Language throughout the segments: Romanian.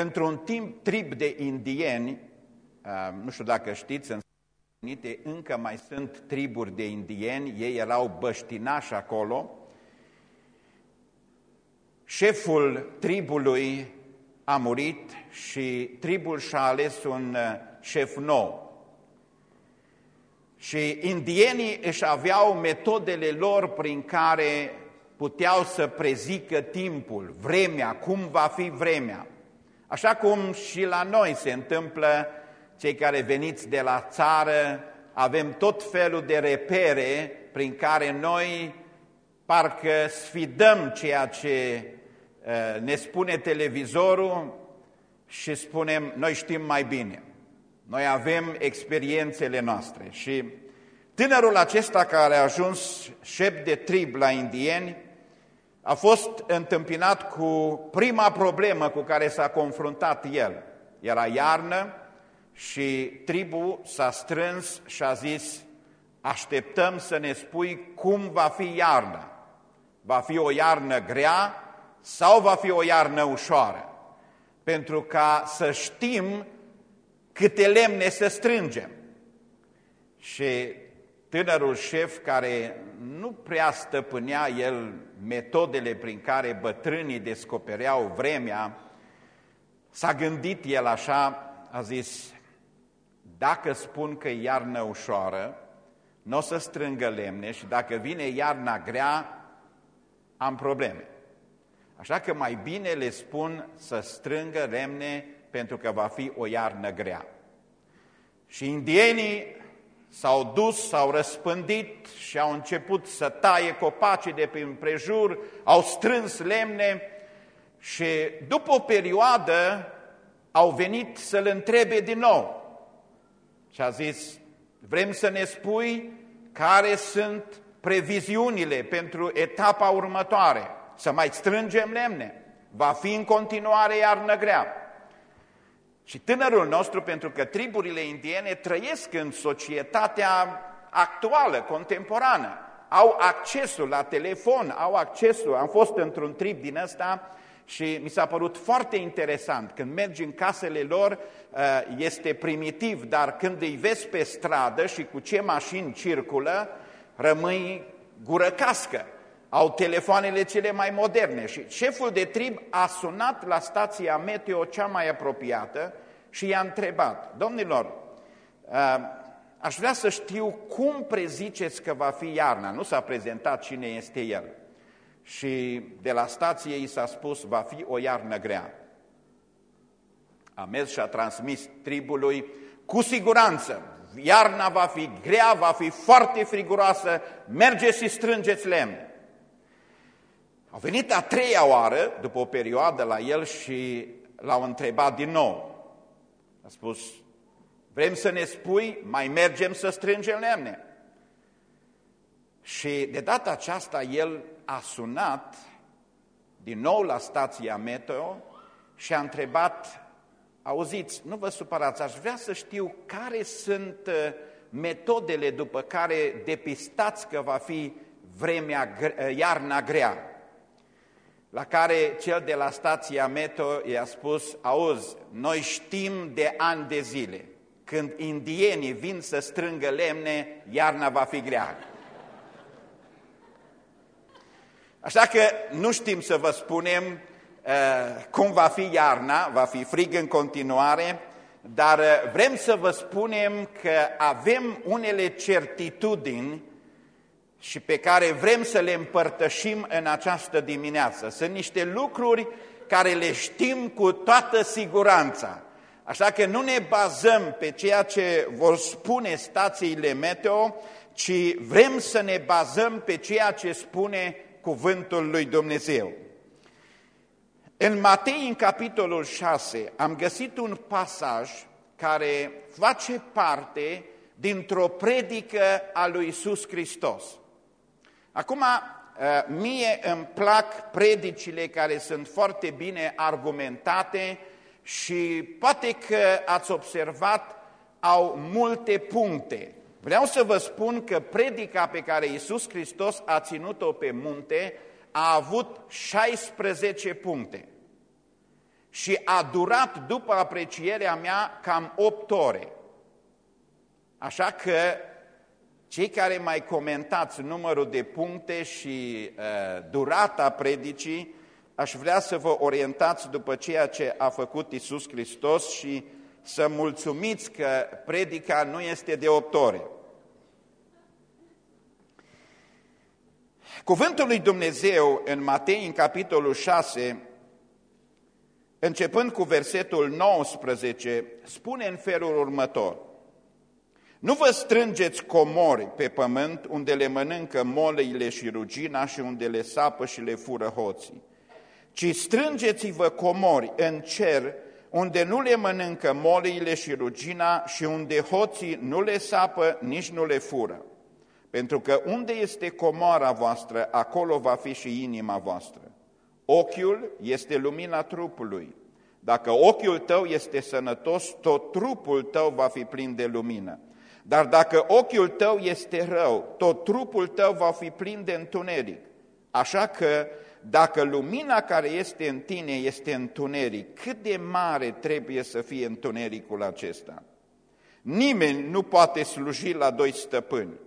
într-un timp trib de indieni, uh, nu știu dacă știți, în Unite încă mai sunt triburi de indieni, ei erau băștinași acolo. Șeful tribului a murit și tribul și-a ales un uh, șef nou. Și indienii își aveau metodele lor prin care puteau să prezică timpul, vremea, cum va fi vremea. Așa cum și la noi se întâmplă, cei care veniți de la țară, avem tot felul de repere prin care noi parcă sfidăm ceea ce uh, ne spune televizorul și spunem, noi știm mai bine. Noi avem experiențele noastre și tânărul acesta care a ajuns șef de trib la indieni a fost întâmpinat cu prima problemă cu care s-a confruntat el. Era iarnă și tribul s-a strâns și a zis, așteptăm să ne spui cum va fi iarna. Va fi o iarnă grea sau va fi o iarnă ușoară? Pentru ca să știm câte lemne să strângem. Și tânărul șef care nu prea stăpânea el metodele prin care bătrânii descopereau vremea, s-a gândit el așa, a zis, dacă spun că e iarnă ușoară, nu o să strângă lemne și dacă vine iarna grea, am probleme. Așa că mai bine le spun să strângă lemne pentru că va fi o iarnă grea. Și indienii s-au dus, s-au răspândit și au început să taie copacii de prin prejur, au strâns lemne și după o perioadă au venit să-l întrebe din nou. Și a zis, vrem să ne spui care sunt previziunile pentru etapa următoare, să mai strângem lemne, va fi în continuare iarnă grea. Și tânărul nostru, pentru că triburile indiene trăiesc în societatea actuală, contemporană, au accesul la telefon, au accesul, am fost într-un trib din ăsta și mi s-a părut foarte interesant, când mergi în casele lor, uh, este primitiv, dar când îi vezi pe stradă și cu ce mașini circulă, rămâi gură cască. Au telefoanele cele mai moderne și șeful de trib a sunat la stația meteo cea mai apropiată și i-a întrebat, domnilor, uh, aș vrea să știu cum preziceți că va fi iarna. Nu s-a prezentat cine este el. Și de la stație i s-a spus, va fi o iarnă grea. A mers și a transmis tribului, cu siguranță, iarna va fi grea, va fi foarte friguroasă, mergeți și strângeți lemn. A venit a treia oară, după o perioadă la el și l-au întrebat din nou. A spus, vrem să ne spui, mai mergem să strângem lemne. Și de data aceasta el a sunat din nou la stația meteo și a întrebat, auziți, nu vă supărați, aș vrea să știu care sunt uh, metodele după care depistați că va fi vremea, uh, iarna grea. La care cel de la stația meteo i-a spus, auzi, noi știm de ani de zile, când indienii vin să strângă lemne, iarna va fi grea. Așa că nu știm să vă spunem uh, cum va fi iarna, va fi frig în continuare, dar uh, vrem să vă spunem că avem unele certitudini și pe care vrem să le împărtășim în această dimineață. Sunt niște lucruri care le știm cu toată siguranța. Așa că nu ne bazăm pe ceea ce vor spune stațiile meteo, ci vrem să ne bazăm pe ceea ce spune cuvântul lui Dumnezeu. În Matei, în capitolul 6, am găsit un pasaj care face parte dintr-o predică a lui Isus Hristos. Acum, ă, mie îmi plac predicile care sunt foarte bine argumentate și poate că ați observat, au multe puncte. Vreau să vă spun că predica pe care Iisus Hristos a ținut-o pe munte a avut 16 puncte. și a durat, după aprecierea mea, cam 8 ore. Așa că cei care mai comentați numărul de puncte și uh, durata predicii, aș vrea să vă orientați după ceea ce a făcut Isus Hristos și să mulțumiți că predica nu este de 8 ore. Cuvântul lui Dumnezeu în Matei, în capitolul 6, începând cu versetul 19, spune în felul următor. Nu vă strângeți comori pe pământ unde le mănâncă moleile și rugina și unde le sapă și le fură hoții, ci strângeți-vă comori în cer unde nu le mănâncă moleile și rugina și unde hoții nu le sapă, nici nu le fură. Pentru că unde este comoara voastră, acolo va fi și inima voastră. Ochiul este lumina trupului. Dacă ochiul tău este sănătos, tot trupul tău va fi plin de lumină. Dar dacă ochiul tău este rău, tot trupul tău va fi plin de întuneric. Așa că dacă lumina care este în tine este întuneric, cât de mare trebuie să fie întunericul acesta? Nimeni nu poate sluji la doi stăpâni,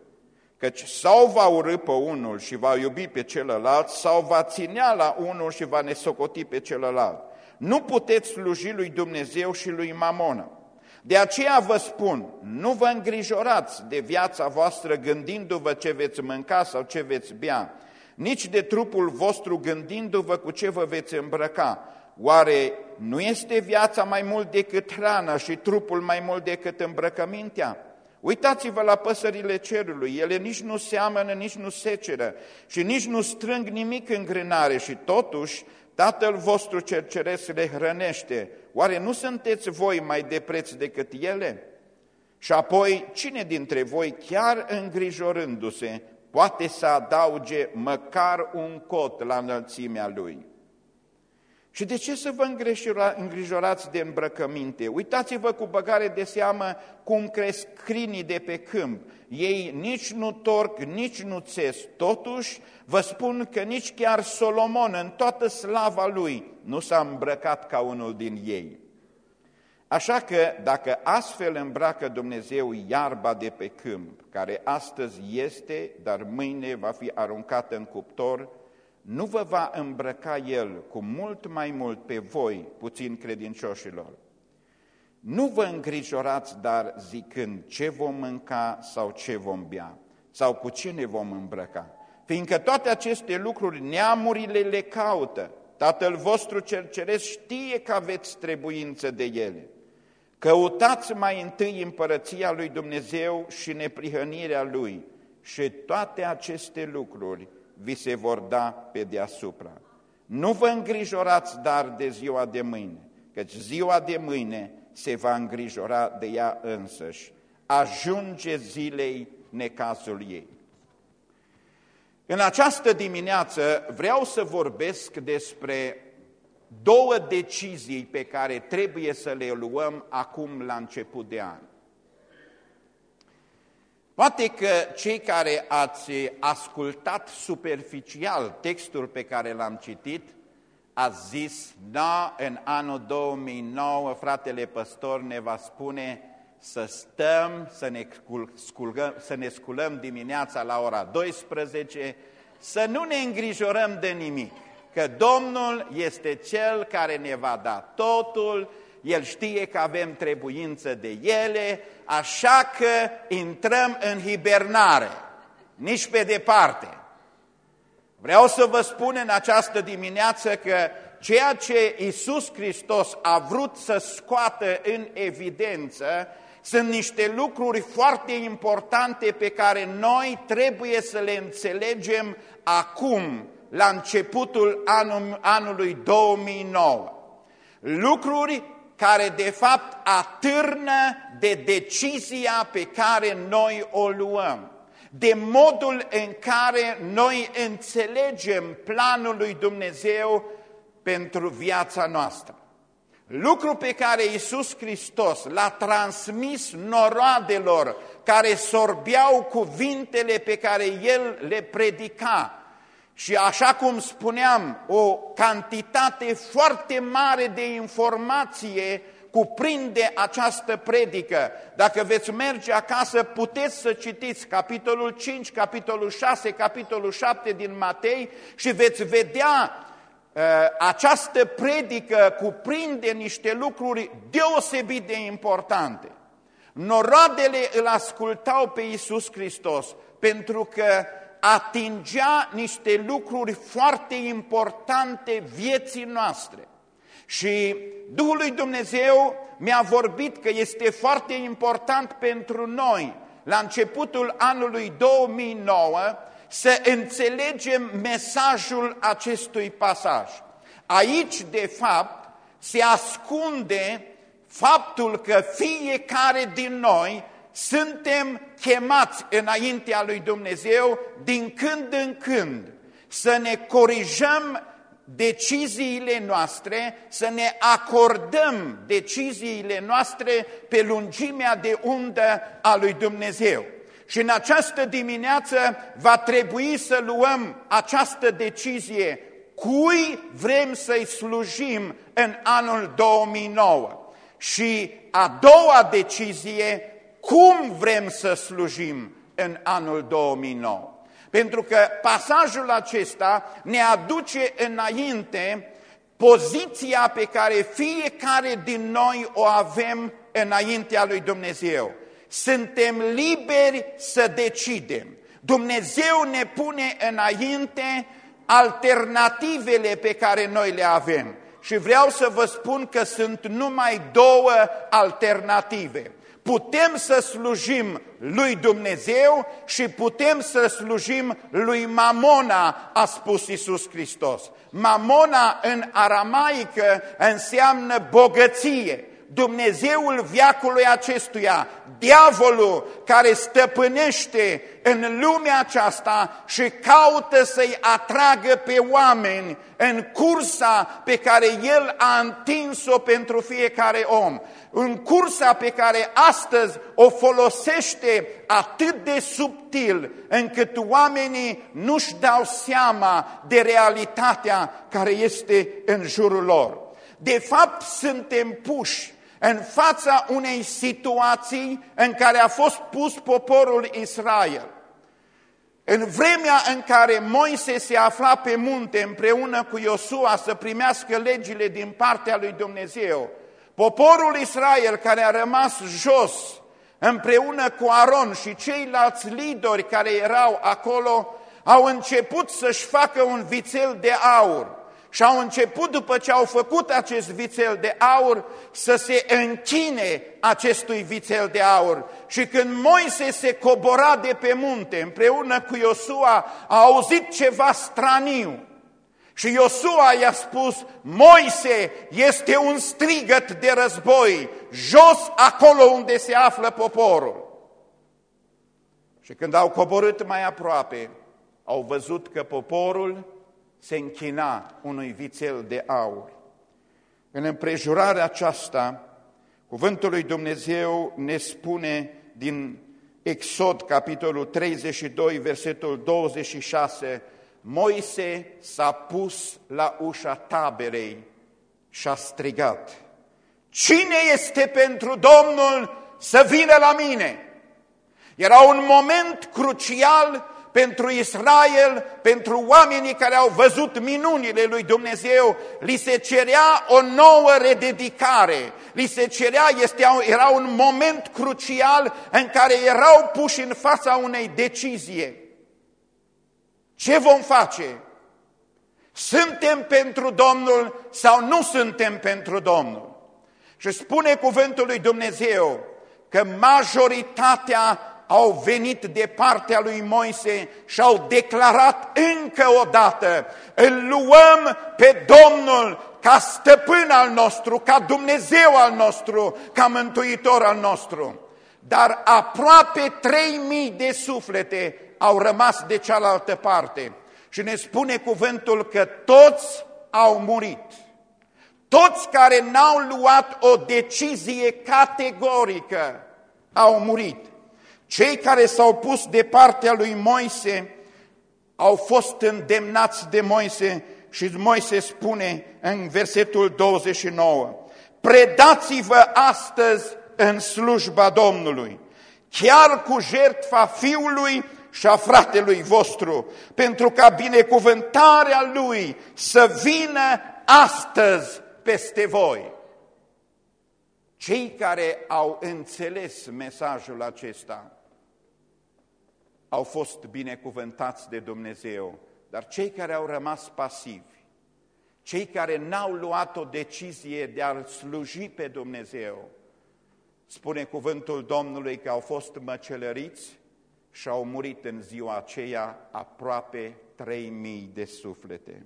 căci sau va urâ pe unul și va iubi pe celălalt, sau va ținea la unul și va nesocoti pe celălalt. Nu puteți sluji lui Dumnezeu și lui Mamona. De aceea vă spun, nu vă îngrijorați de viața voastră gândindu-vă ce veți mânca sau ce veți bea, nici de trupul vostru gândindu-vă cu ce vă veți îmbrăca. Oare nu este viața mai mult decât hrana și trupul mai mult decât îmbrăcămintea? Uitați-vă la păsările cerului, ele nici nu seamănă, nici nu seceră și nici nu strâng nimic în grânare și totuși Tatăl vostru cel ceresc le hrănește. Oare nu sunteți voi mai de preț decât ele? Și apoi, cine dintre voi, chiar îngrijorându-se, poate să adauge măcar un cot la înălțimea lui? Și de ce să vă îngrijorați de îmbrăcăminte? Uitați-vă cu băgare de seamă cum cresc crinii de pe câmp. Ei nici nu torc, nici nu țes. Totuși, vă spun că nici chiar Solomon, în toată slava lui, nu s-a îmbrăcat ca unul din ei. Așa că, dacă astfel îmbracă Dumnezeu iarba de pe câmp, care astăzi este, dar mâine va fi aruncată în cuptor, nu vă va îmbrăca El cu mult mai mult pe voi, puțin credincioșilor. Nu vă îngrijorați, dar zicând ce vom mânca sau ce vom bea, sau cu ce ne vom îmbrăca, fiindcă toate aceste lucruri neamurile le caută. Tatăl vostru cel ceresc știe că aveți trebuință de ele. Căutați mai întâi împărăția lui Dumnezeu și neprihănirea Lui și toate aceste lucruri vi se vor da pe deasupra. Nu vă îngrijorați dar de ziua de mâine, căci ziua de mâine se va îngrijora de ea însăși. Ajunge zilei necazul ei. În această dimineață vreau să vorbesc despre două decizii pe care trebuie să le luăm acum la început de an. Poate că cei care ați ascultat superficial textul pe care l-am citit, ați zis, da, în anul 2009 fratele păstor ne va spune să stăm, să ne, sculgăm, să ne sculăm dimineața la ora 12, să nu ne îngrijorăm de nimic, că Domnul este Cel care ne va da totul, El știe că avem trebuință de ele, așa că intrăm în hibernare, nici pe departe. Vreau să vă spun în această dimineață că ceea ce Isus Hristos a vrut să scoată în evidență sunt niște lucruri foarte importante pe care noi trebuie să le înțelegem acum, la începutul anului 2009. Lucruri care de fapt atârnă de decizia pe care noi o luăm, de modul în care noi înțelegem planul lui Dumnezeu pentru viața noastră. Lucru pe care Iisus Hristos l-a transmis noroadelor care sorbeau cuvintele pe care El le predica și așa cum spuneam, o cantitate foarte mare de informație cuprinde această predică. Dacă veți merge acasă, puteți să citiți capitolul 5, capitolul 6, capitolul 7 din Matei și veți vedea uh, această predică cuprinde niște lucruri deosebit de importante. Noroadele îl ascultau pe Iisus Hristos pentru că atingea niște lucruri foarte importante vieții noastre. Și Duhul lui Dumnezeu mi-a vorbit că este foarte important pentru noi, la începutul anului 2009, să înțelegem mesajul acestui pasaj. Aici, de fapt, se ascunde faptul că fiecare din noi suntem chemați înaintea lui Dumnezeu din când în când să ne corijăm deciziile noastre, să ne acordăm deciziile noastre pe lungimea de undă a lui Dumnezeu. Și în această dimineață va trebui să luăm această decizie cui vrem să-i slujim în anul 2009. Și a doua decizie, cum vrem să slujim în anul 2009. Pentru că pasajul acesta ne aduce înainte poziția pe care fiecare din noi o avem înaintea lui Dumnezeu. Suntem liberi să decidem. Dumnezeu ne pune înainte alternativele pe care noi le avem. Și vreau să vă spun că sunt numai două alternative. Putem să slujim lui Dumnezeu și putem să slujim lui Mamona, a spus Iisus Hristos. Mamona în aramaică înseamnă bogăție. Dumnezeul viacului acestuia, diavolul care stăpânește în lumea aceasta și caută să-i atragă pe oameni în cursa pe care el a întins-o pentru fiecare om în cursa pe care astăzi o folosește atât de subtil încât oamenii nu-și dau seama de realitatea care este în jurul lor. De fapt, suntem puși în fața unei situații în care a fost pus poporul Israel. În vremea în care Moise se afla pe munte împreună cu Iosua să primească legile din partea lui Dumnezeu, Poporul Israel care a rămas jos împreună cu Aron și ceilalți lideri care erau acolo au început să-și facă un vițel de aur și au început după ce au făcut acest vițel de aur să se închine acestui vițel de aur. Și când Moise se cobora de pe munte împreună cu Iosua a auzit ceva straniu și Iosua i-a spus, Moise este un strigăt de război, jos acolo unde se află poporul. Și când au coborât mai aproape, au văzut că poporul se închina unui vițel de aur. În împrejurarea aceasta, cuvântul lui Dumnezeu ne spune din Exod, capitolul 32, versetul 26, Moise s-a pus la ușa taberei și a strigat, Cine este pentru Domnul să vină la mine? Era un moment crucial pentru Israel, pentru oamenii care au văzut minunile lui Dumnezeu, li se cerea o nouă rededicare, li se cerea, este, era un moment crucial în care erau puși în fața unei decizie. Ce vom face? Suntem pentru Domnul sau nu suntem pentru Domnul? Și spune cuvântul lui Dumnezeu că majoritatea au venit de partea lui Moise și au declarat încă o dată, îl luăm pe Domnul ca stăpân al nostru, ca Dumnezeu al nostru, ca mântuitor al nostru. Dar aproape 3000 de suflete au rămas de cealaltă parte. Și ne spune cuvântul că toți au murit. Toți care n-au luat o decizie categorică au murit. Cei care s-au pus de partea lui Moise au fost îndemnați de Moise și Moise spune în versetul 29, Predați-vă astăzi în slujba Domnului, chiar cu jertfa fiului și a fratelui vostru, pentru ca binecuvântarea lui să vină astăzi peste voi. Cei care au înțeles mesajul acesta au fost binecuvântați de Dumnezeu, dar cei care au rămas pasivi, cei care n-au luat o decizie de a sluji pe Dumnezeu, spune cuvântul Domnului că au fost măcelăriți și au murit în ziua aceea aproape 3000 de suflete.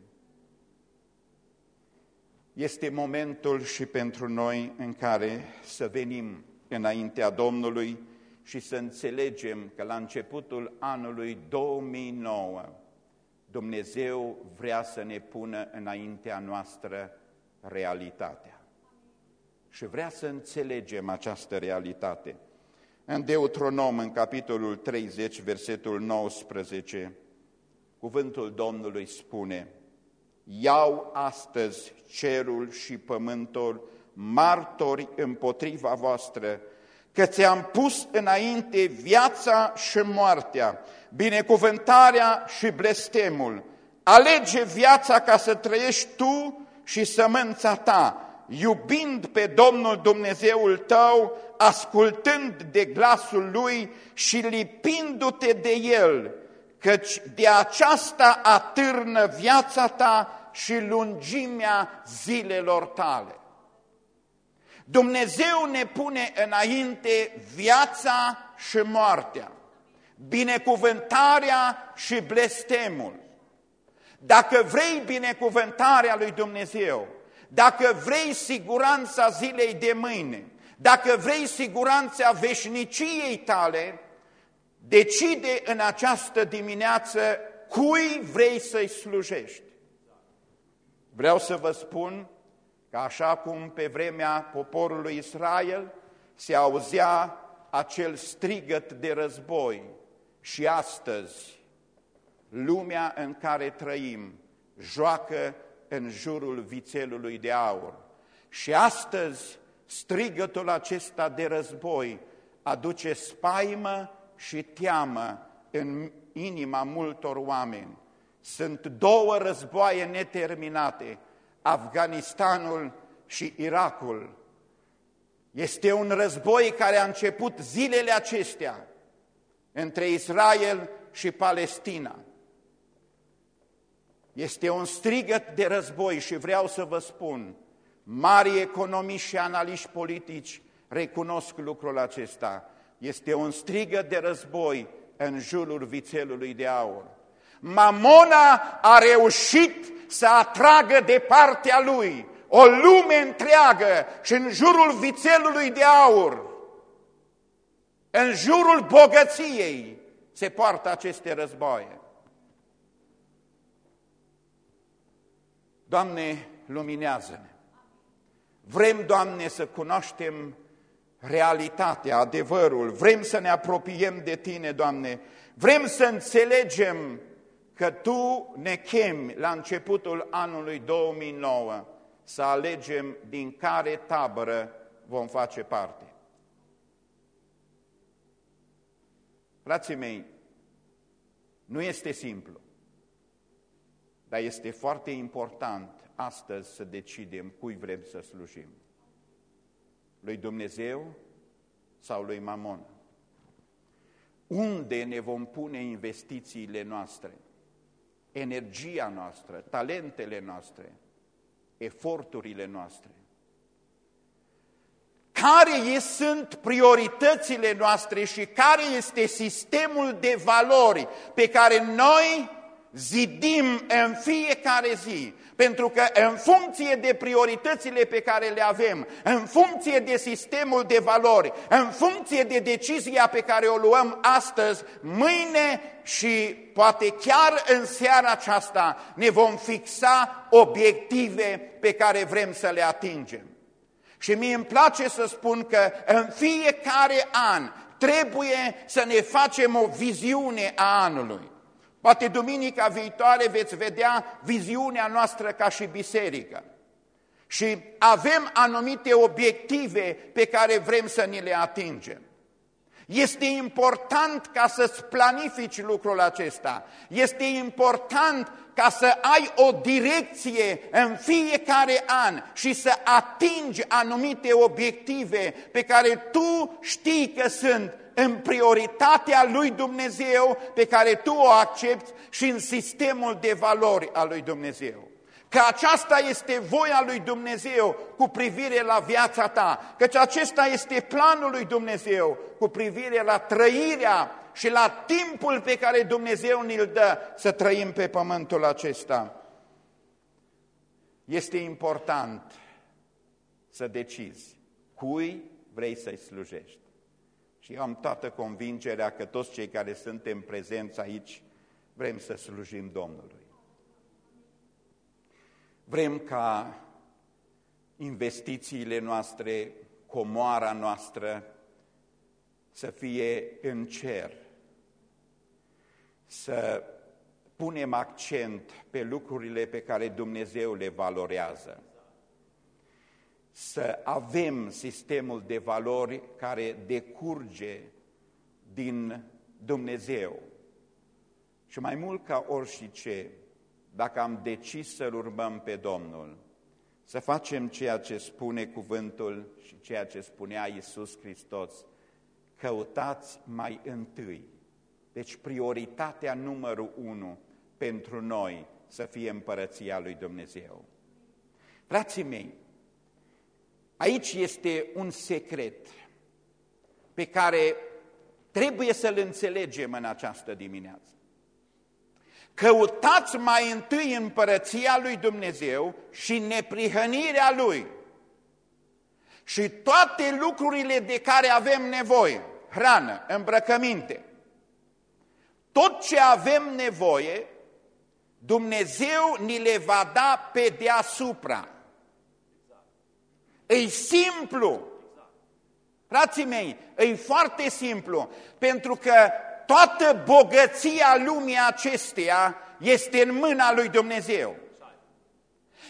Este momentul și pentru noi în care să venim înaintea Domnului și să înțelegem că la începutul anului 2009 Dumnezeu vrea să ne pună înaintea noastră realitatea. Și vrea să înțelegem această realitate. În Deuteronom, în capitolul 30, versetul 19, cuvântul Domnului spune, Iau astăzi cerul și pământul martori împotriva voastră, că ți-am pus înainte viața și moartea, binecuvântarea și blestemul. Alege viața ca să trăiești tu și sămânța ta, iubind pe Domnul Dumnezeul tău, ascultând de glasul Lui și lipindu-te de El, căci de aceasta atârnă viața ta și lungimea zilelor tale. Dumnezeu ne pune înainte viața și moartea, binecuvântarea și blestemul. Dacă vrei binecuvântarea lui Dumnezeu, dacă vrei siguranța zilei de mâine, dacă vrei siguranța veșniciei tale, decide în această dimineață cui vrei să-i slujești. Vreau să vă spun că așa cum pe vremea poporului Israel se auzea acel strigăt de război și astăzi lumea în care trăim joacă în jurul vițelului de aur. Și astăzi strigătul acesta de război aduce spaimă și teamă în inima multor oameni. Sunt două războaie neterminate, Afganistanul și Irakul. Este un război care a început zilele acestea între Israel și Palestina. Este un strigăt de război și vreau să vă spun, mari economiști și analiști politici recunosc lucrul acesta. Este un strigăt de război în jurul vițelului de aur. Mamona a reușit să atragă de partea lui o lume întreagă și în jurul vițelului de aur, în jurul bogăției, se poartă aceste războaie. Doamne, luminează-ne! Vrem, Doamne, să cunoaștem realitatea, adevărul, vrem să ne apropiem de Tine, Doamne, vrem să înțelegem că Tu ne chemi la începutul anului 2009 să alegem din care tabără vom face parte. Frații mei, nu este simplu, dar este foarte important astăzi să decidem cui vrem să slujim. Lui Dumnezeu sau lui Mamon? Unde ne vom pune investițiile noastre? Energia noastră, talentele noastre, eforturile noastre. Care sunt prioritățile noastre și care este sistemul de valori pe care noi zidim în fiecare zi, pentru că în funcție de prioritățile pe care le avem, în funcție de sistemul de valori, în funcție de decizia pe care o luăm astăzi, mâine și poate chiar în seara aceasta ne vom fixa obiective pe care vrem să le atingem. Și mie îmi place să spun că în fiecare an trebuie să ne facem o viziune a anului. Poate duminica viitoare veți vedea viziunea noastră ca și biserică. Și avem anumite obiective pe care vrem să ni le atingem. Este important ca să-ți planifici lucrul acesta. Este important ca să ai o direcție în fiecare an și să atingi anumite obiective pe care tu știi că sunt în prioritatea lui Dumnezeu pe care tu o accepti și în sistemul de valori al lui Dumnezeu că aceasta este voia lui Dumnezeu cu privire la viața ta, căci acesta este planul lui Dumnezeu cu privire la trăirea și la timpul pe care Dumnezeu ne-l dă să trăim pe pământul acesta. Este important să decizi cui vrei să-i slujești. Și eu am toată convingerea că toți cei care suntem prezenți aici vrem să slujim Domnului. Vrem ca investițiile noastre, comoara noastră, să fie în cer, să punem accent pe lucrurile pe care Dumnezeu le valorează, să avem sistemul de valori care decurge din Dumnezeu. Și mai mult ca orice, dacă am decis să-L urmăm pe Domnul, să facem ceea ce spune cuvântul și ceea ce spunea Iisus Hristos, căutați mai întâi. Deci prioritatea numărul unu pentru noi să fie împărăția lui Dumnezeu. Frații mei, aici este un secret pe care trebuie să-l înțelegem în această dimineață. Căutați mai întâi împărăția lui Dumnezeu și neprihănirea lui. Și toate lucrurile de care avem nevoie, hrană, îmbrăcăminte, tot ce avem nevoie, Dumnezeu ni le va da pe deasupra. E simplu. Frații mei, e foarte simplu, pentru că toată bogăția lumii acesteia este în mâna lui Dumnezeu.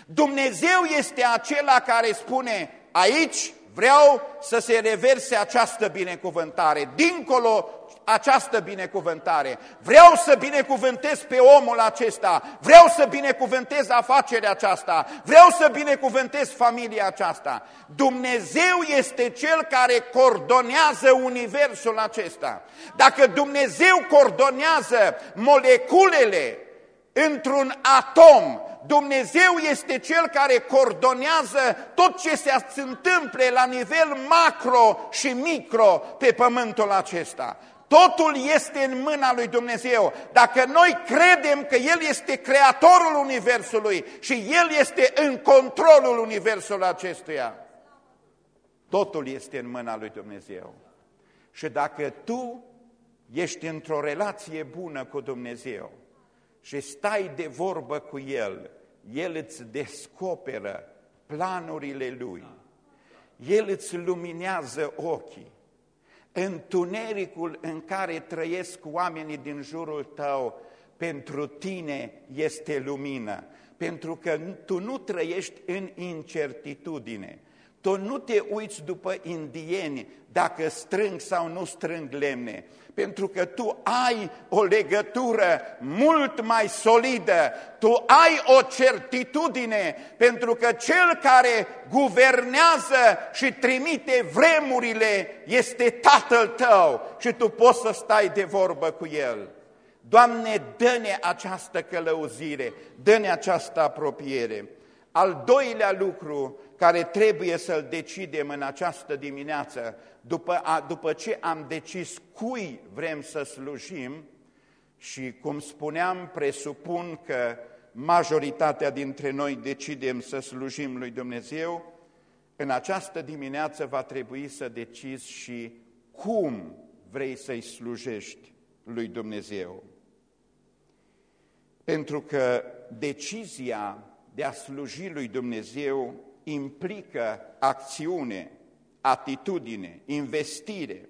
Dumnezeu este acela care spune, aici vreau să se reverse această binecuvântare, dincolo această binecuvântare. Vreau să binecuvântez pe omul acesta, vreau să binecuvântez afacerea aceasta, vreau să binecuvântez familia aceasta. Dumnezeu este Cel care coordonează universul acesta. Dacă Dumnezeu coordonează moleculele într-un atom, Dumnezeu este Cel care coordonează tot ce se întâmple la nivel macro și micro pe pământul acesta. Totul este în mâna lui Dumnezeu. Dacă noi credem că El este creatorul Universului și El este în controlul Universului acestuia, totul este în mâna lui Dumnezeu. Și dacă tu ești într-o relație bună cu Dumnezeu și stai de vorbă cu El, El îți descoperă planurile Lui, El îți luminează ochii, Întunericul în care trăiesc oamenii din jurul tău, pentru tine este lumină, pentru că tu nu trăiești în incertitudine. Tu nu te uiți după indieni dacă strâng sau nu strâng lemne, pentru că tu ai o legătură mult mai solidă, tu ai o certitudine, pentru că cel care guvernează și trimite vremurile este Tatăl tău și tu poți să stai de vorbă cu El. Doamne, dă-ne această călăuzire, dă-ne această apropiere. Al doilea lucru care trebuie să-l decidem în această dimineață, după, a, după ce am decis cui vrem să slujim, și cum spuneam, presupun că majoritatea dintre noi decidem să slujim lui Dumnezeu, în această dimineață va trebui să decizi și cum vrei să-i slujești lui Dumnezeu. Pentru că decizia de a sluji lui Dumnezeu implică acțiune, atitudine, investire,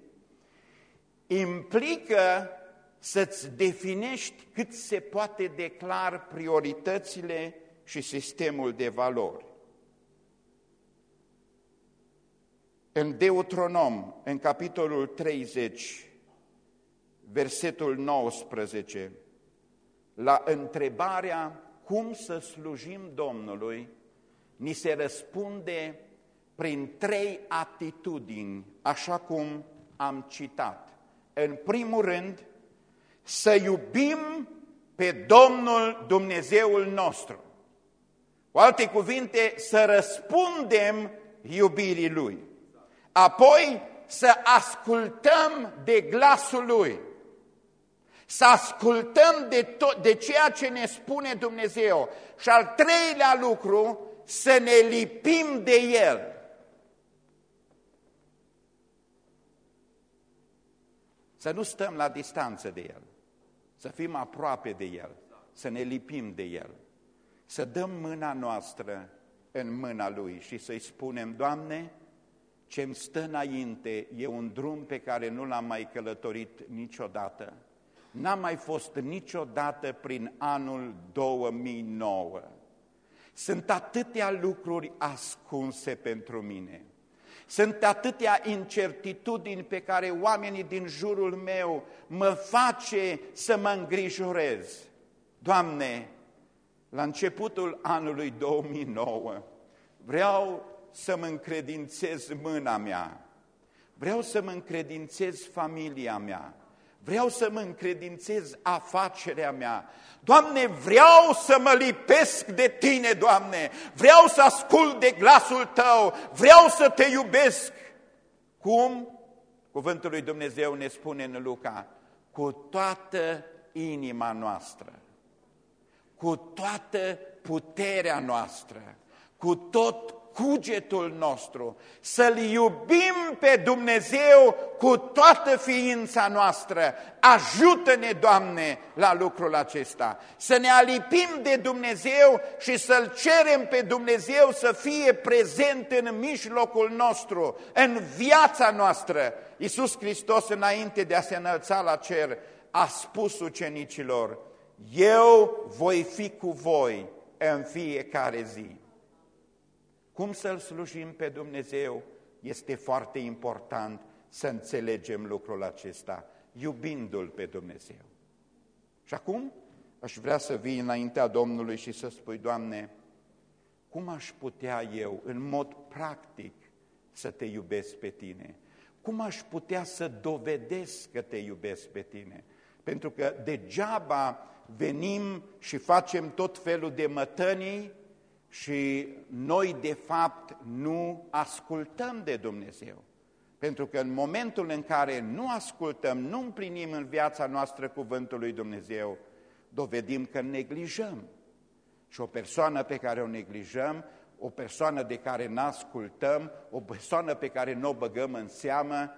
implică să-ți definești cât se poate declar prioritățile și sistemul de valori. În Deuteronom, în capitolul 30, versetul 19, la întrebarea cum să slujim Domnului, ni se răspunde prin trei atitudini, așa cum am citat. În primul rând, să iubim pe Domnul Dumnezeul nostru. Cu alte cuvinte, să răspundem iubirii Lui. Apoi, să ascultăm de glasul Lui. Să ascultăm de, tot, de ceea ce ne spune Dumnezeu. Și al treilea lucru, să ne lipim de El. Să nu stăm la distanță de El, să fim aproape de El, să ne lipim de El, să dăm mâna noastră în mâna Lui și să-i spunem, Doamne, ce-mi stă înainte e un drum pe care nu l-am mai călătorit niciodată. N-am mai fost niciodată prin anul 2009. Sunt atâtea lucruri ascunse pentru mine. Sunt atâtea incertitudini pe care oamenii din jurul meu mă face să mă îngrijorez. Doamne, la începutul anului 2009 vreau să mă încredințez mâna mea, vreau să mă încredințez familia mea, vreau să mă încredințez afacerea mea. Doamne, vreau să mă lipesc de Tine, Doamne, vreau să ascult de glasul Tău, vreau să Te iubesc. Cum? Cuvântul lui Dumnezeu ne spune în Luca, cu toată inima noastră, cu toată puterea noastră, cu tot cugetul nostru, să-L iubim pe Dumnezeu cu toată ființa noastră. Ajută-ne, Doamne, la lucrul acesta, să ne alipim de Dumnezeu și să-L cerem pe Dumnezeu să fie prezent în mijlocul nostru, în viața noastră. Iisus Hristos, înainte de a se înălța la cer, a spus ucenicilor, eu voi fi cu voi în fiecare zi. Cum să-L slujim pe Dumnezeu? Este foarte important să înțelegem lucrul acesta, iubindu-L pe Dumnezeu. Și acum aș vrea să vii înaintea Domnului și să spui, Doamne, cum aș putea eu, în mod practic, să te iubesc pe Tine? Cum aș putea să dovedesc că te iubesc pe Tine? Pentru că degeaba venim și facem tot felul de mătănii și noi, de fapt, nu ascultăm de Dumnezeu. Pentru că în momentul în care nu ascultăm, nu împlinim în viața noastră cuvântul lui Dumnezeu, dovedim că neglijăm. Și o persoană pe care o neglijăm, o persoană de care nu ascultăm, o persoană pe care nu o băgăm în seamă,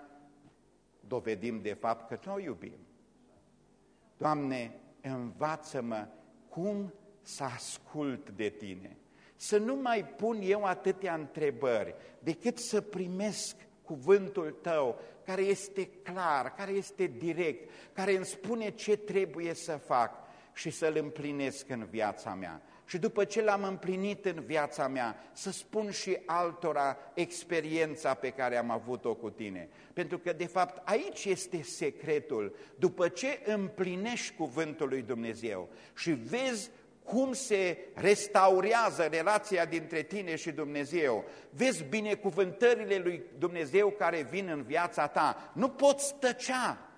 dovedim de fapt că nu o iubim. Doamne, învață-mă cum să ascult de Tine să nu mai pun eu atâtea întrebări, decât să primesc cuvântul tău, care este clar, care este direct, care îmi spune ce trebuie să fac și să-l împlinesc în viața mea. Și după ce l-am împlinit în viața mea, să spun și altora experiența pe care am avut-o cu tine. Pentru că, de fapt, aici este secretul. După ce împlinești cuvântul lui Dumnezeu și vezi cum se restaurează relația dintre tine și Dumnezeu. Vezi binecuvântările lui Dumnezeu care vin în viața ta. Nu poți tăcea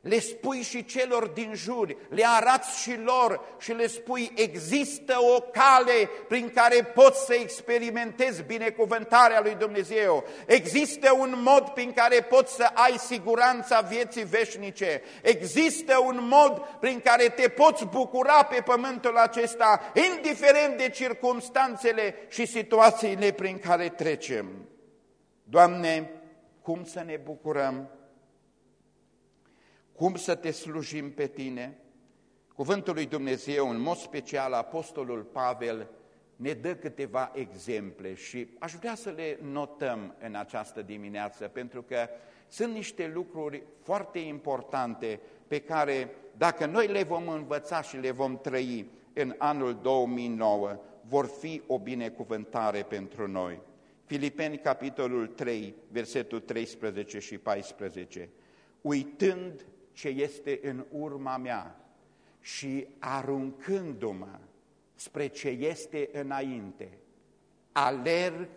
le spui și celor din jur, le arați și lor și le spui există o cale prin care poți să experimentezi binecuvântarea lui Dumnezeu. Există un mod prin care poți să ai siguranța vieții veșnice. Există un mod prin care te poți bucura pe pământul acesta, indiferent de circumstanțele și situațiile prin care trecem. Doamne, cum să ne bucurăm cum să te slujim pe tine. Cuvântul lui Dumnezeu, în mod special Apostolul Pavel, ne dă câteva exemple și aș vrea să le notăm în această dimineață, pentru că sunt niște lucruri foarte importante pe care, dacă noi le vom învăța și le vom trăi în anul 2009, vor fi o binecuvântare pentru noi. Filipeni, capitolul 3, versetul 13 și 14. Uitând ce este în urma mea și aruncându-mă spre ce este înainte, alerg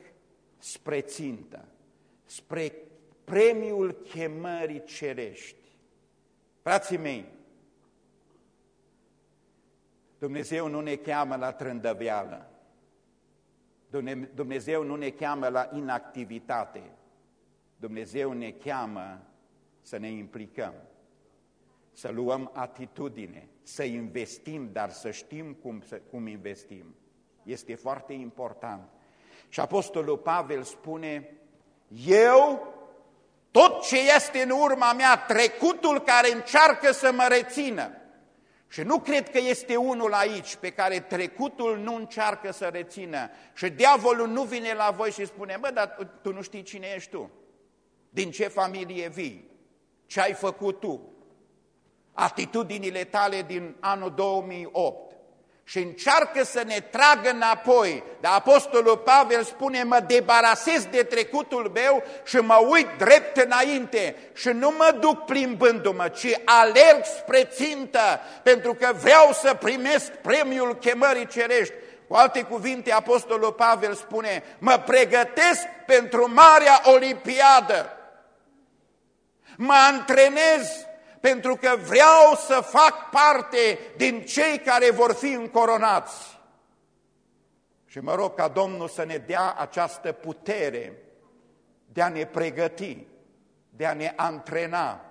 spre țintă, spre premiul chemării cerești. Frații mei, Dumnezeu nu ne cheamă la trândăveală, Dumnezeu nu ne cheamă la inactivitate, Dumnezeu ne cheamă să ne implicăm, să luăm atitudine, să investim, dar să știm cum, să, cum investim. Este foarte important. Și Apostolul Pavel spune, eu, tot ce este în urma mea, trecutul care încearcă să mă rețină, și nu cred că este unul aici pe care trecutul nu încearcă să rețină. Și diavolul nu vine la voi și spune, bă, dar tu nu știi cine ești tu, din ce familie vii, ce ai făcut tu, atitudinile tale din anul 2008, și încearcă să ne tragă înapoi. Dar Apostolul Pavel spune, mă debarasez de trecutul meu și mă uit drept înainte și nu mă duc plimbându-mă, ci alerg spre țintă, pentru că vreau să primesc premiul chemării cerești. Cu alte cuvinte, Apostolul Pavel spune, mă pregătesc pentru Marea Olimpiadă, mă antrenez pentru că vreau să fac parte din cei care vor fi încoronați. Și mă rog ca Domnul să ne dea această putere de a ne pregăti, de a ne antrena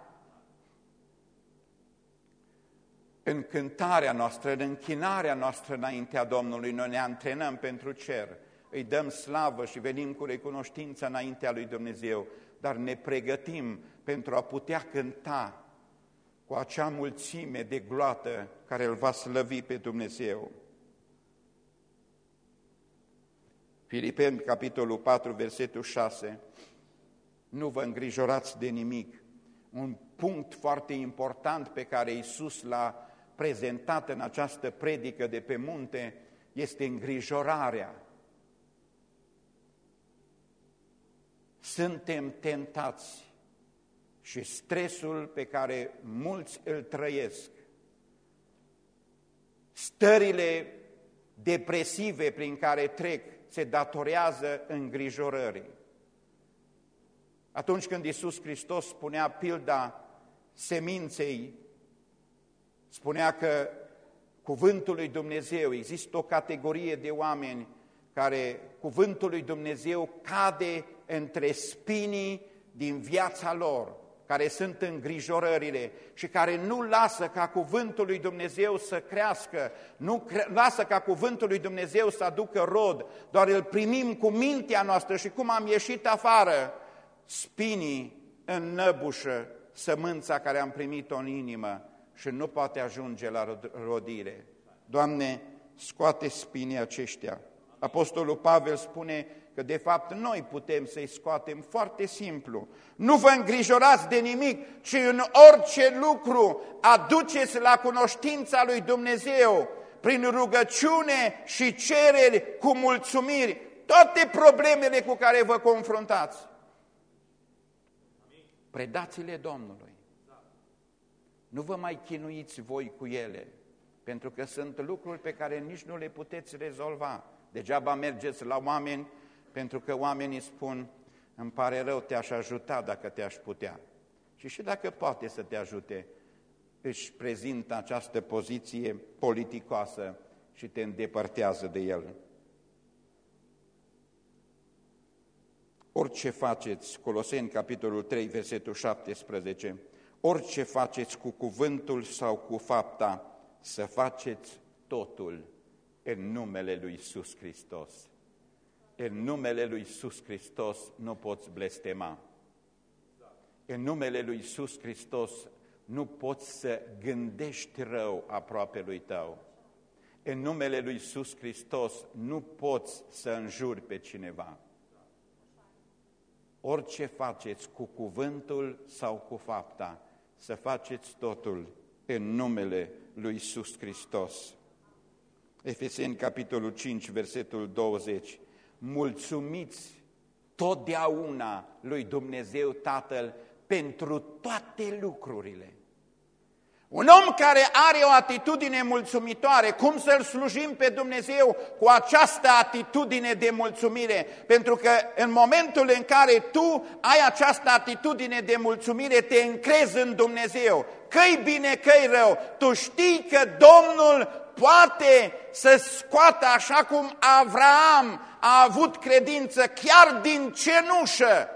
în cântarea noastră, în închinarea noastră înaintea Domnului, noi ne antrenăm pentru cer, îi dăm slavă și venim cu recunoștință înaintea lui Dumnezeu, dar ne pregătim pentru a putea cânta cu acea mulțime de gloată care îl va slăvi pe Dumnezeu. Filipeni, capitolul 4, versetul 6. Nu vă îngrijorați de nimic. Un punct foarte important pe care Iisus l-a prezentat în această predică de pe munte este îngrijorarea. Suntem tentați și stresul pe care mulți îl trăiesc, stările depresive prin care trec, se datorează îngrijorării. Atunci când Iisus Hristos spunea pilda seminței, spunea că cuvântul lui Dumnezeu, există o categorie de oameni care cuvântul lui Dumnezeu cade între spinii din viața lor care sunt îngrijorările și care nu lasă ca cuvântul lui Dumnezeu să crească, nu cre lasă ca cuvântul lui Dumnezeu să aducă rod, doar îl primim cu mintea noastră și cum am ieșit afară, spinii înnăbușă sămânța care am primit-o în inimă și nu poate ajunge la rodire. Doamne, scoate spinii aceștia. Apostolul Pavel spune că de fapt noi putem să-i scoatem foarte simplu. Nu vă îngrijorați de nimic, ci în orice lucru aduceți la cunoștința lui Dumnezeu, prin rugăciune și cereri cu mulțumiri, toate problemele cu care vă confruntați. Predați-le Domnului. Nu vă mai chinuiți voi cu ele, pentru că sunt lucruri pe care nici nu le puteți rezolva. Degeaba mergeți la oameni pentru că oamenii spun, îmi pare rău, te-aș ajuta dacă te-aș putea. Și și dacă poate să te ajute, își prezintă această poziție politicoasă și te îndepărtează de el. Orice faceți, Coloseni, capitolul 3, versetul 17, orice faceți cu cuvântul sau cu fapta, să faceți totul în numele lui Iisus Hristos în numele lui Iisus Hristos nu poți blestema. În numele lui Iisus Hristos nu poți să gândești rău aproape lui tău. În numele lui Iisus Hristos nu poți să înjuri pe cineva. Orice faceți cu cuvântul sau cu fapta, să faceți totul în numele lui Iisus Hristos. Efeseni, capitolul 5, versetul 20. Mulțumiți totdeauna lui Dumnezeu Tatăl pentru toate lucrurile. Un om care are o atitudine mulțumitoare, cum să-L slujim pe Dumnezeu cu această atitudine de mulțumire? Pentru că în momentul în care tu ai această atitudine de mulțumire, te încrezi în Dumnezeu. Că-i bine, că-i rău, tu știi că Domnul poate să scoată așa cum Avraam a avut credință chiar din cenușă,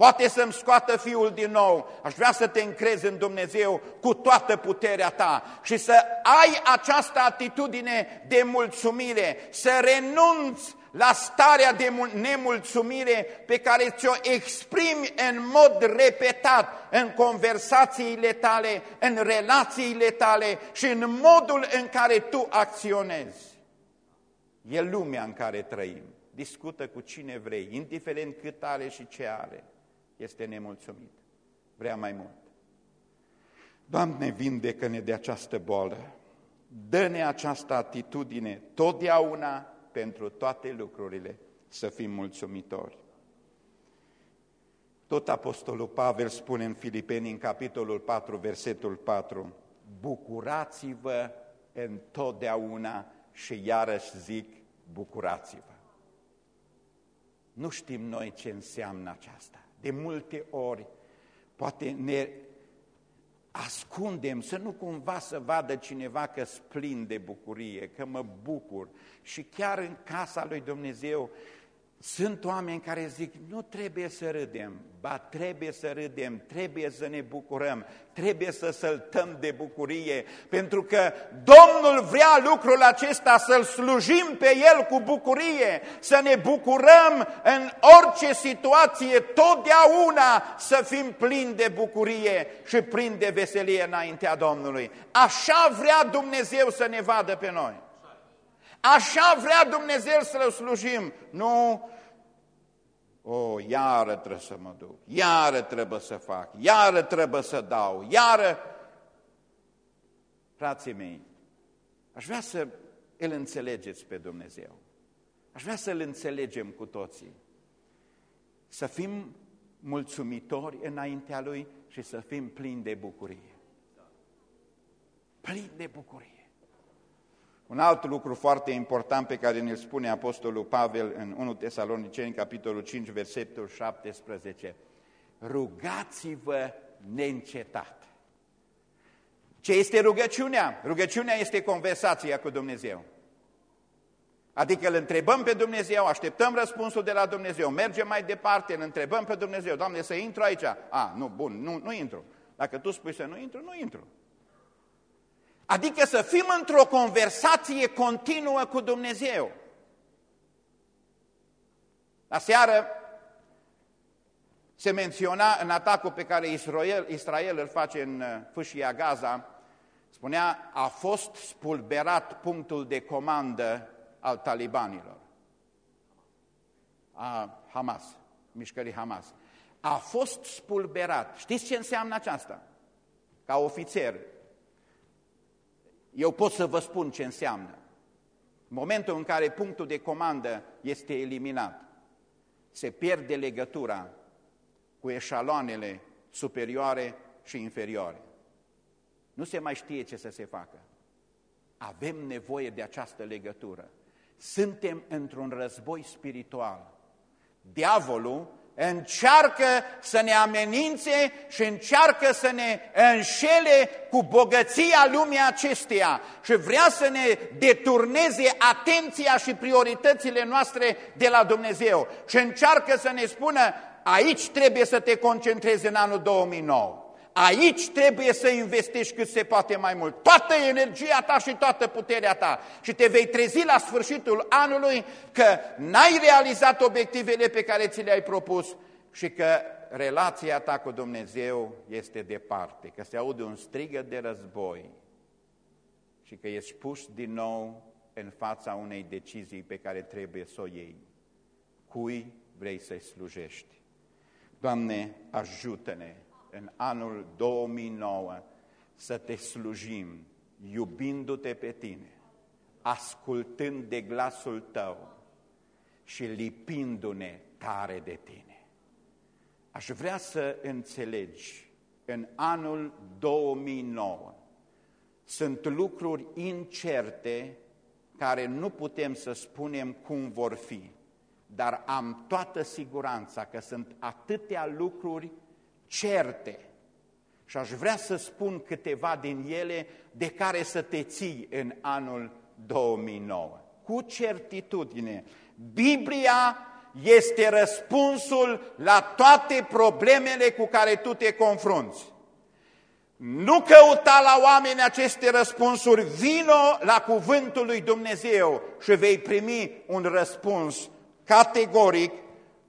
poate să-mi scoată fiul din nou. Aș vrea să te încrezi în Dumnezeu cu toată puterea ta și să ai această atitudine de mulțumire, să renunți la starea de nemulțumire pe care ți-o exprimi în mod repetat în conversațiile tale, în relațiile tale și în modul în care tu acționezi. E lumea în care trăim. Discută cu cine vrei, indiferent cât are și ce are este nemulțumit. Vrea mai mult. Doamne, vindecă-ne de această boală. Dă-ne această atitudine totdeauna pentru toate lucrurile să fim mulțumitori. Tot Apostolul Pavel spune în Filipeni, în capitolul 4, versetul 4, Bucurați-vă întotdeauna și iarăși zic, bucurați-vă. Nu știm noi ce înseamnă aceasta. De multe ori, poate ne ascundem, să nu cumva să vadă cineva că plin de bucurie, că mă bucur. Și chiar în casa lui Dumnezeu sunt oameni care zic, nu trebuie să râdem, ba trebuie să râdem, trebuie să ne bucurăm, trebuie să săltăm de bucurie, pentru că Domnul vrea lucrul acesta să-L slujim pe El cu bucurie, să ne bucurăm în orice situație, totdeauna să fim plini de bucurie și plini de veselie înaintea Domnului. Așa vrea Dumnezeu să ne vadă pe noi. Așa vrea Dumnezeu să le slujim. Nu, o, iară trebuie să mă duc, iară trebuie să fac, iară trebuie să dau, iară... Frații mei, aș vrea să îl înțelegeți pe Dumnezeu. Aș vrea să îl înțelegem cu toții. Să fim mulțumitori înaintea Lui și să fim plini de bucurie. Plini de bucurie. Un alt lucru foarte important pe care ne-l spune Apostolul Pavel în 1 Tesaloniceni, capitolul 5, versetul 17. Rugați-vă neîncetat. Ce este rugăciunea? Rugăciunea este conversația cu Dumnezeu. Adică îl întrebăm pe Dumnezeu, așteptăm răspunsul de la Dumnezeu, mergem mai departe, îl întrebăm pe Dumnezeu, Doamne, să intru aici? A, nu, bun, nu, nu intru. Dacă tu spui să nu intru, nu intru. Adică să fim într-o conversație continuă cu Dumnezeu. La seară se menționa în atacul pe care Israel, Israel îl face în uh, fâșia Gaza, spunea, a fost spulberat punctul de comandă al talibanilor, a Hamas, mișcării Hamas. A fost spulberat. Știți ce înseamnă aceasta? Ca ofițer, eu pot să vă spun ce înseamnă. În momentul în care punctul de comandă este eliminat, se pierde legătura cu eșaloanele superioare și inferioare. Nu se mai știe ce să se facă. Avem nevoie de această legătură. Suntem într-un război spiritual. Diavolul încearcă să ne amenințe și încearcă să ne înșele cu bogăția lumii acesteia și vrea să ne deturneze atenția și prioritățile noastre de la Dumnezeu și încearcă să ne spună aici trebuie să te concentrezi în anul 2009. Aici trebuie să investești cât se poate mai mult, toată energia ta și toată puterea ta și te vei trezi la sfârșitul anului că n-ai realizat obiectivele pe care ți le-ai propus și că relația ta cu Dumnezeu este departe, că se aude un strigă de război și că ești pus din nou în fața unei decizii pe care trebuie să o iei. Cui vrei să-i slujești? Doamne, ajută-ne în anul 2009 să te slujim iubindu-te pe tine, ascultând de glasul tău și lipindu-ne tare de tine. Aș vrea să înțelegi, în anul 2009 sunt lucruri incerte care nu putem să spunem cum vor fi, dar am toată siguranța că sunt atâtea lucruri certe și aș vrea să spun câteva din ele de care să te ții în anul 2009. Cu certitudine, Biblia este răspunsul la toate problemele cu care tu te confrunți. Nu căuta la oameni aceste răspunsuri, vino la cuvântul lui Dumnezeu și vei primi un răspuns categoric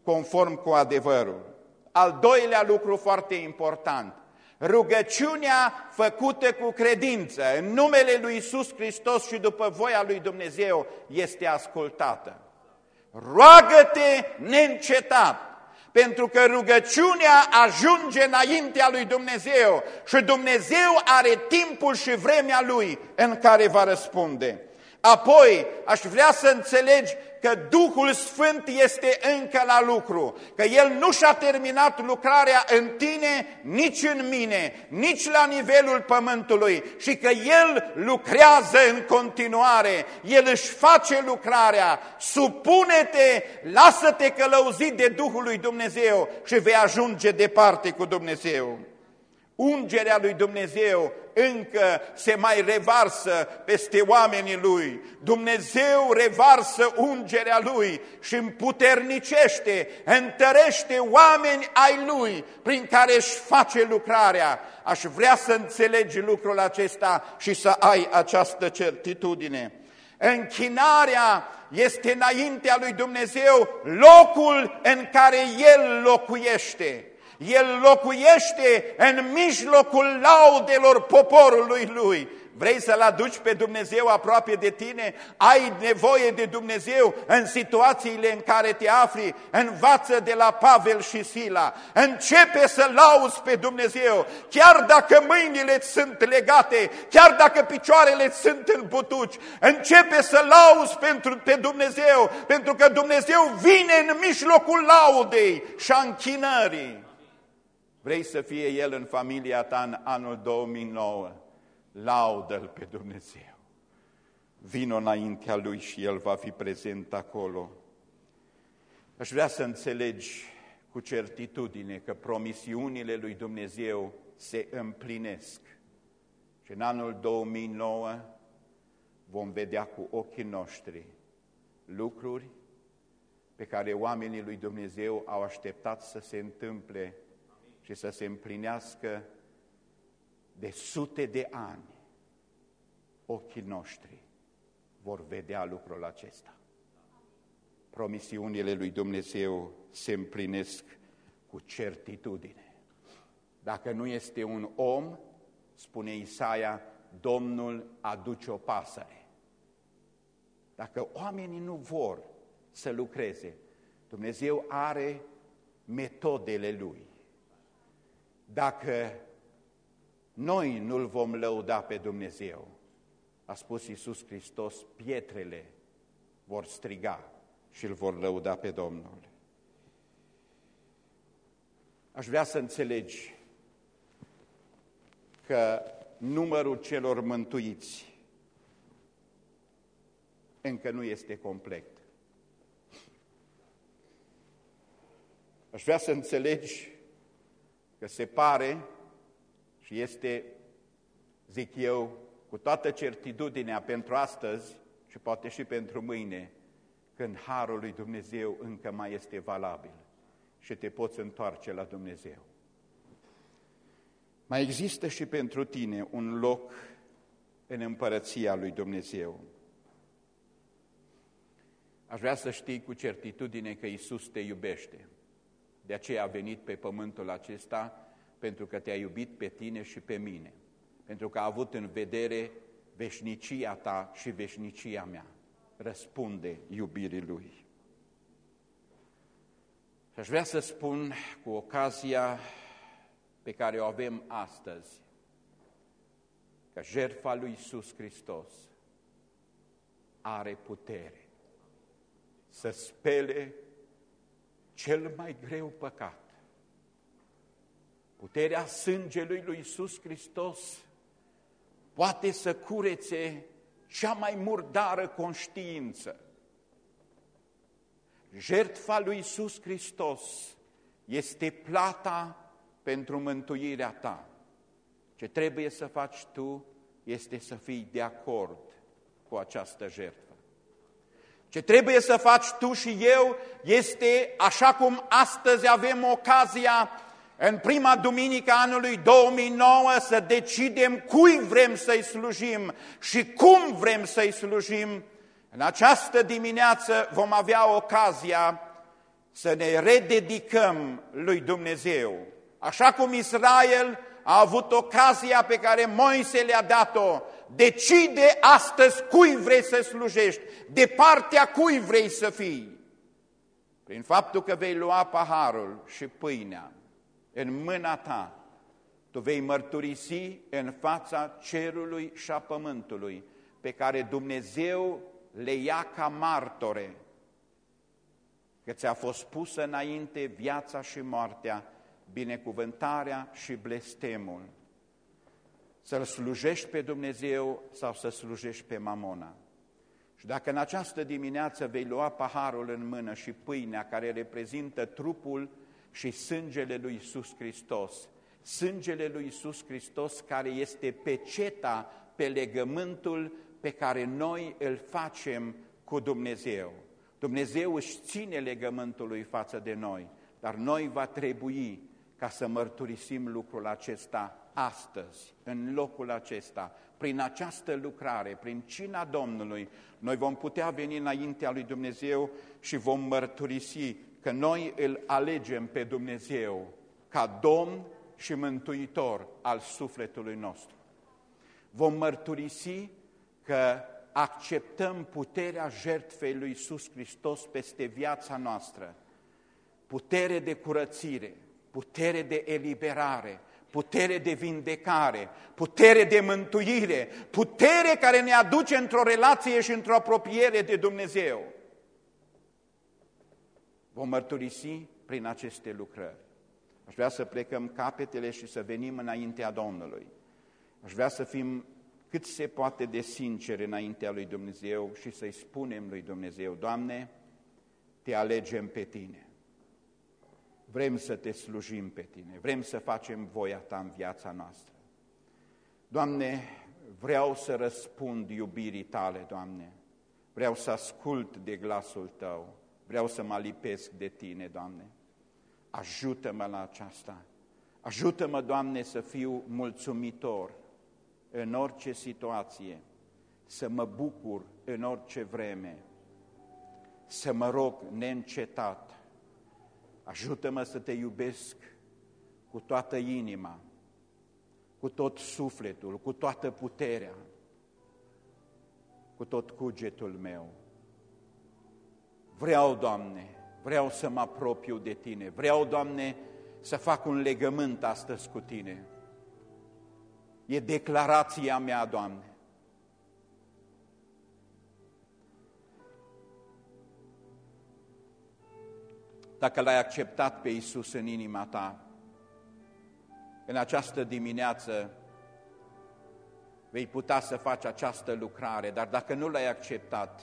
conform cu adevărul. Al doilea lucru foarte important, rugăciunea făcută cu credință în numele lui Isus Hristos și după voia lui Dumnezeu este ascultată. Roagă-te neîncetat, pentru că rugăciunea ajunge înaintea lui Dumnezeu și Dumnezeu are timpul și vremea lui în care va răspunde. Apoi, aș vrea să înțelegi că Duhul Sfânt este încă la lucru, că El nu și-a terminat lucrarea în tine, nici în mine, nici la nivelul pământului și că El lucrează în continuare, El își face lucrarea, supune-te, lasă-te călăuzit de Duhul lui Dumnezeu și vei ajunge departe cu Dumnezeu. Ungerea lui Dumnezeu încă se mai revarsă peste oamenii Lui. Dumnezeu revarsă ungerea Lui și împuternicește, întărește oameni ai Lui prin care își face lucrarea. Aș vrea să înțelegi lucrul acesta și să ai această certitudine. Închinarea este înaintea lui Dumnezeu locul în care El locuiește. El locuiește în mijlocul laudelor poporului lui. Vrei să-L aduci pe Dumnezeu aproape de tine? Ai nevoie de Dumnezeu în situațiile în care te afli? Învață de la Pavel și Sila. Începe să lauzi pe Dumnezeu, chiar dacă mâinile sunt legate, chiar dacă picioarele sunt în butuci. Începe să lauzi pentru, pe Dumnezeu, pentru că Dumnezeu vine în mijlocul laudei și a închinării. Vrei să fie El în familia ta în anul 2009? Laudă-L pe Dumnezeu. Vino înaintea Lui și El va fi prezent acolo. Aș vrea să înțelegi cu certitudine că promisiunile lui Dumnezeu se împlinesc. Și în anul 2009 vom vedea cu ochii noștri lucruri pe care oamenii lui Dumnezeu au așteptat să se întâmple și să se împlinească de sute de ani. Ochii noștri vor vedea lucrul acesta. Promisiunile lui Dumnezeu se împlinesc cu certitudine. Dacă nu este un om, spune Isaia, Domnul aduce o pasăre. Dacă oamenii nu vor să lucreze, Dumnezeu are metodele Lui. Dacă noi nu-L vom lăuda pe Dumnezeu, a spus Iisus Hristos, pietrele vor striga și îl vor lăuda pe Domnul. Aș vrea să înțelegi că numărul celor mântuiți încă nu este complet. Aș vrea să înțelegi că se pare și este, zic eu, cu toată certitudinea pentru astăzi și poate și pentru mâine, când Harul lui Dumnezeu încă mai este valabil și te poți întoarce la Dumnezeu. Mai există și pentru tine un loc în împărăția lui Dumnezeu. Aș vrea să știi cu certitudine că Isus te iubește. De aceea a venit pe pământul acesta, pentru că te-a iubit pe tine și pe mine, pentru că a avut în vedere veșnicia ta și veșnicia mea. Răspunde iubirii Lui. Și aș vrea să spun cu ocazia pe care o avem astăzi, că jertfa lui Iisus Hristos are putere să spele cel mai greu păcat. Puterea sângelui lui Iisus Hristos poate să curețe cea mai murdară conștiință. Jertfa lui Iisus Hristos este plata pentru mântuirea ta. Ce trebuie să faci tu este să fii de acord cu această jertfă. Ce trebuie să faci tu și eu este, așa cum astăzi avem ocazia în prima duminică anului 2009 să decidem cui vrem să-i slujim și cum vrem să-i slujim, în această dimineață vom avea ocazia să ne rededicăm lui Dumnezeu. Așa cum Israel a avut ocazia pe care Moise le-a dat-o, decide astăzi cui vrei să slujești, de partea cui vrei să fii. Prin faptul că vei lua paharul și pâinea în mâna ta, tu vei mărturisi în fața cerului și a pământului, pe care Dumnezeu le ia ca martore, că ți-a fost pusă înainte viața și moartea, binecuvântarea și blestemul, să-L slujești pe Dumnezeu sau să slujești pe Mamona. Și dacă în această dimineață vei lua paharul în mână și pâinea care reprezintă trupul și sângele lui Iisus Hristos, sângele lui Iisus Hristos care este peceta pe legământul pe care noi îl facem cu Dumnezeu. Dumnezeu își ține legământul lui față de noi, dar noi va trebui ca să mărturisim lucrul acesta astăzi, în locul acesta, prin această lucrare, prin cina Domnului, noi vom putea veni înaintea lui Dumnezeu și vom mărturisi că noi îl alegem pe Dumnezeu ca Domn și Mântuitor al sufletului nostru. Vom mărturisi că acceptăm puterea jertfei lui Iisus Hristos peste viața noastră, putere de curățire, putere de eliberare, putere de vindecare, putere de mântuire, putere care ne aduce într-o relație și într-o apropiere de Dumnezeu. Vom mărturisi prin aceste lucrări. Aș vrea să plecăm capetele și să venim înaintea Domnului. Aș vrea să fim cât se poate de sinceri înaintea lui Dumnezeu și să-i spunem lui Dumnezeu, Doamne, te alegem pe Tine. Vrem să te slujim pe Tine, vrem să facem voia Ta în viața noastră. Doamne, vreau să răspund iubirii Tale, Doamne, vreau să ascult de glasul Tău, vreau să mă lipesc de Tine, Doamne. Ajută-mă la aceasta. Ajută-mă, Doamne, să fiu mulțumitor în orice situație, să mă bucur în orice vreme, să mă rog neîncetat. Ajută-mă să te iubesc cu toată inima, cu tot sufletul, cu toată puterea, cu tot cugetul meu. Vreau, Doamne, vreau să mă apropiu de Tine, vreau, Doamne, să fac un legământ astăzi cu Tine. E declarația mea, Doamne. Dacă l-ai acceptat pe Iisus în inima ta, în această dimineață vei putea să faci această lucrare, dar dacă nu l-ai acceptat,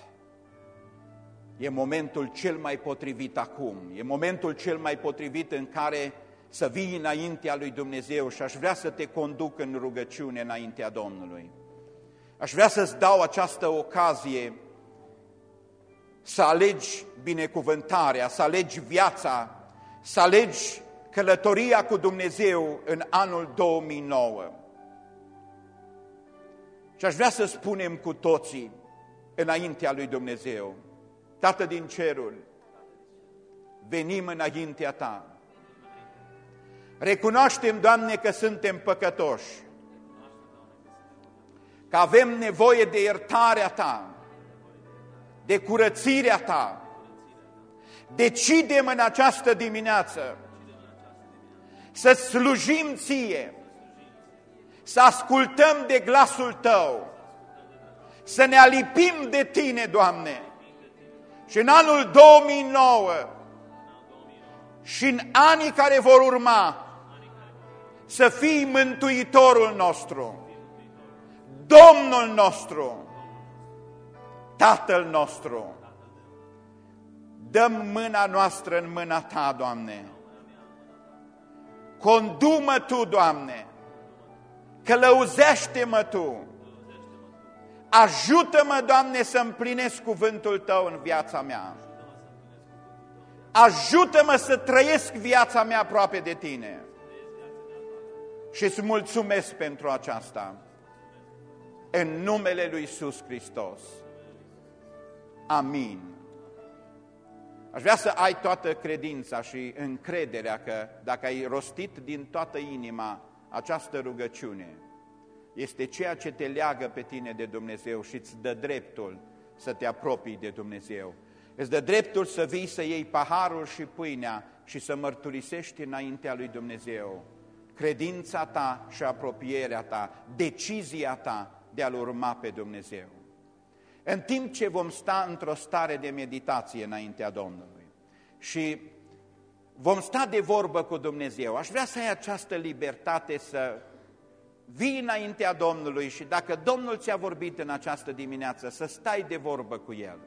e momentul cel mai potrivit acum, e momentul cel mai potrivit în care să vii înaintea lui Dumnezeu și aș vrea să te conduc în rugăciune înaintea Domnului. Aș vrea să-ți dau această ocazie să alegi binecuvântarea, să alegi viața, să alegi călătoria cu Dumnezeu în anul 2009. Și aș vrea să spunem cu toții înaintea lui Dumnezeu, Tată din cerul, venim înaintea Ta, Recunoaștem, Doamne, că suntem păcătoși, că avem nevoie de iertarea Ta, de curățirea Ta. Decidem în această dimineață să slujim ție, să ascultăm de glasul Tău, să ne alipim de Tine, Doamne, și în anul 2009 și în anii care vor urma, să fii Mântuitorul nostru, Domnul nostru, Tatăl nostru. Dăm mâna noastră în mâna Ta, Doamne. Condumă Tu, Doamne. Călăuzește-mă Tu. Ajută-mă, Doamne, să împlinesc cuvântul Tău în viața mea. Ajută-mă să trăiesc viața mea aproape de Tine. Și îți mulțumesc pentru aceasta. În numele Lui Iisus Hristos. Amin. Aș vrea să ai toată credința și încrederea că dacă ai rostit din toată inima această rugăciune, este ceea ce te leagă pe tine de Dumnezeu și îți dă dreptul să te apropii de Dumnezeu. Îți dă dreptul să vii să iei paharul și pâinea și să mărturisești înaintea lui Dumnezeu credința ta și apropierea ta, decizia ta de a-L urma pe Dumnezeu. În timp ce vom sta într-o stare de meditație înaintea Domnului și vom sta de vorbă cu Dumnezeu, aș vrea să ai această libertate să vii înaintea Domnului și dacă Domnul ți-a vorbit în această dimineață, să stai de vorbă cu El.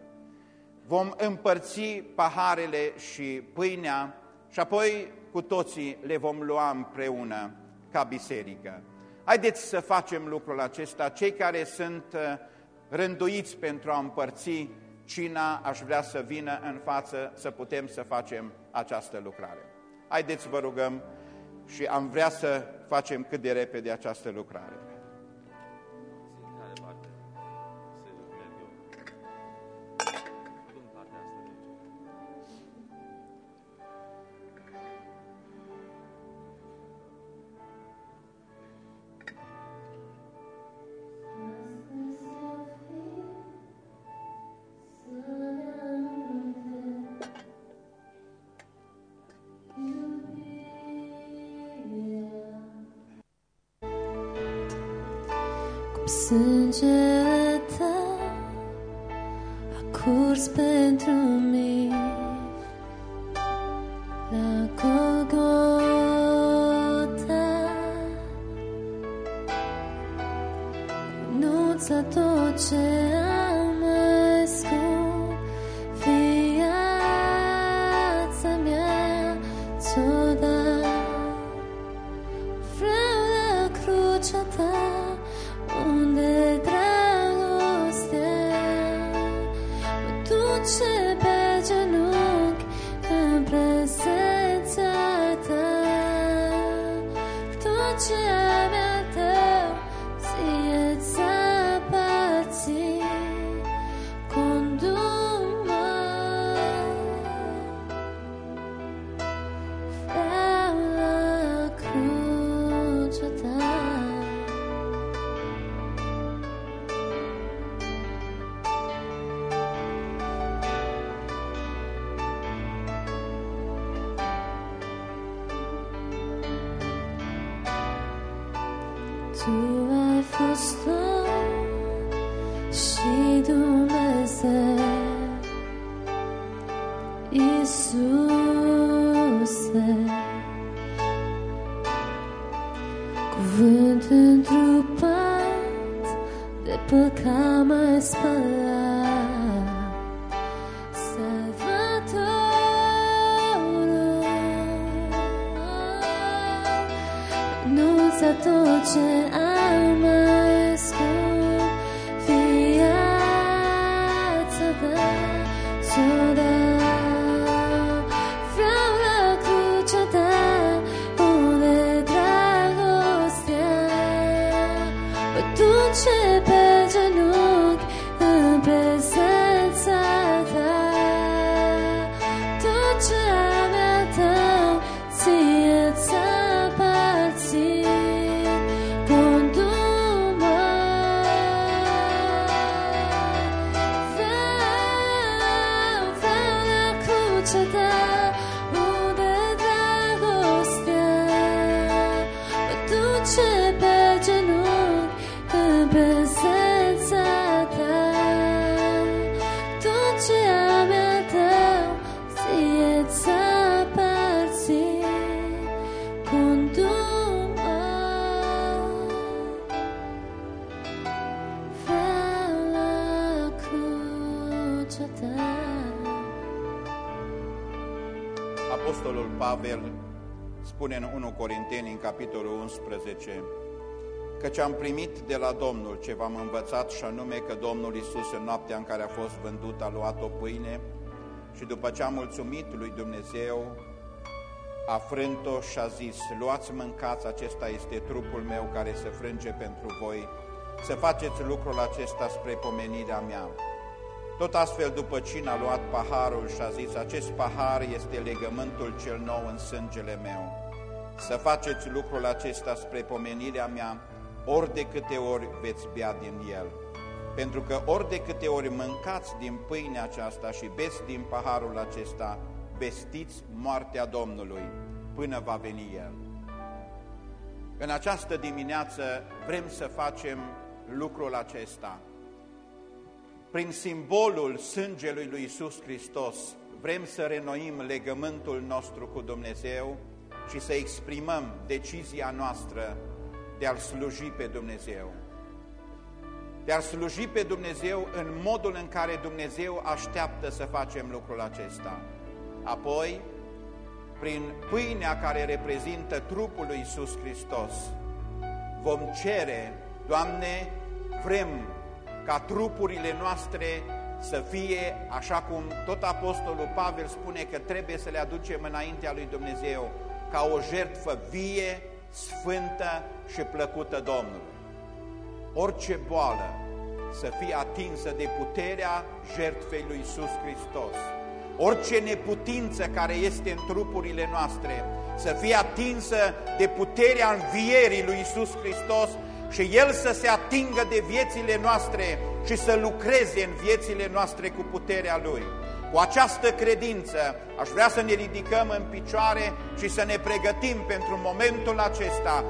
Vom împărți paharele și pâinea și apoi cu toții le vom lua împreună ca biserică. Haideți să facem lucrul acesta. Cei care sunt uh, rânduiți pentru a împărți cina, aș vrea să vină în față să putem să facem această lucrare. Haideți, vă rugăm, și am vrea să facem cât de repede această lucrare. Sângele tău a curs pentru mine Cuvânt întrupat de păcat mai spălat, Salvatorul, anunța tot ce ai capitolul 11, Căci am primit de la Domnul ce v-am învățat și anume că Domnul Isus în noaptea în care a fost vândut a luat o pâine și după ce a mulțumit lui Dumnezeu, a frânt-o și a zis, luați mâncați, acesta este trupul meu care se frânge pentru voi, să faceți lucrul acesta spre pomenirea mea. Tot astfel, după cine a luat paharul și a zis, acest pahar este legământul cel nou în sângele meu. Să faceți lucrul acesta spre pomenirea mea, ori de câte ori veți bea din el. Pentru că ori de câte ori mâncați din pâinea aceasta și beți din paharul acesta, vestiți moartea Domnului până va veni El. În această dimineață vrem să facem lucrul acesta. Prin simbolul sângelui lui Iisus Hristos vrem să renoim legământul nostru cu Dumnezeu și să exprimăm decizia noastră de a-L sluji pe Dumnezeu. De a-L sluji pe Dumnezeu în modul în care Dumnezeu așteaptă să facem lucrul acesta. Apoi, prin pâinea care reprezintă trupul lui Iisus Hristos, vom cere, Doamne, vrem ca trupurile noastre să fie, așa cum tot Apostolul Pavel spune că trebuie să le aducem înaintea lui Dumnezeu, ca o jertfă vie, sfântă și plăcută Domnului. Orice boală să fie atinsă de puterea jertfei lui Iisus Hristos. Orice neputință care este în trupurile noastre să fie atinsă de puterea învierii lui Iisus Hristos și El să se atingă de viețile noastre și să lucreze în viețile noastre cu puterea Lui. Cu această credință aș vrea să ne ridicăm în picioare și să ne pregătim pentru momentul acesta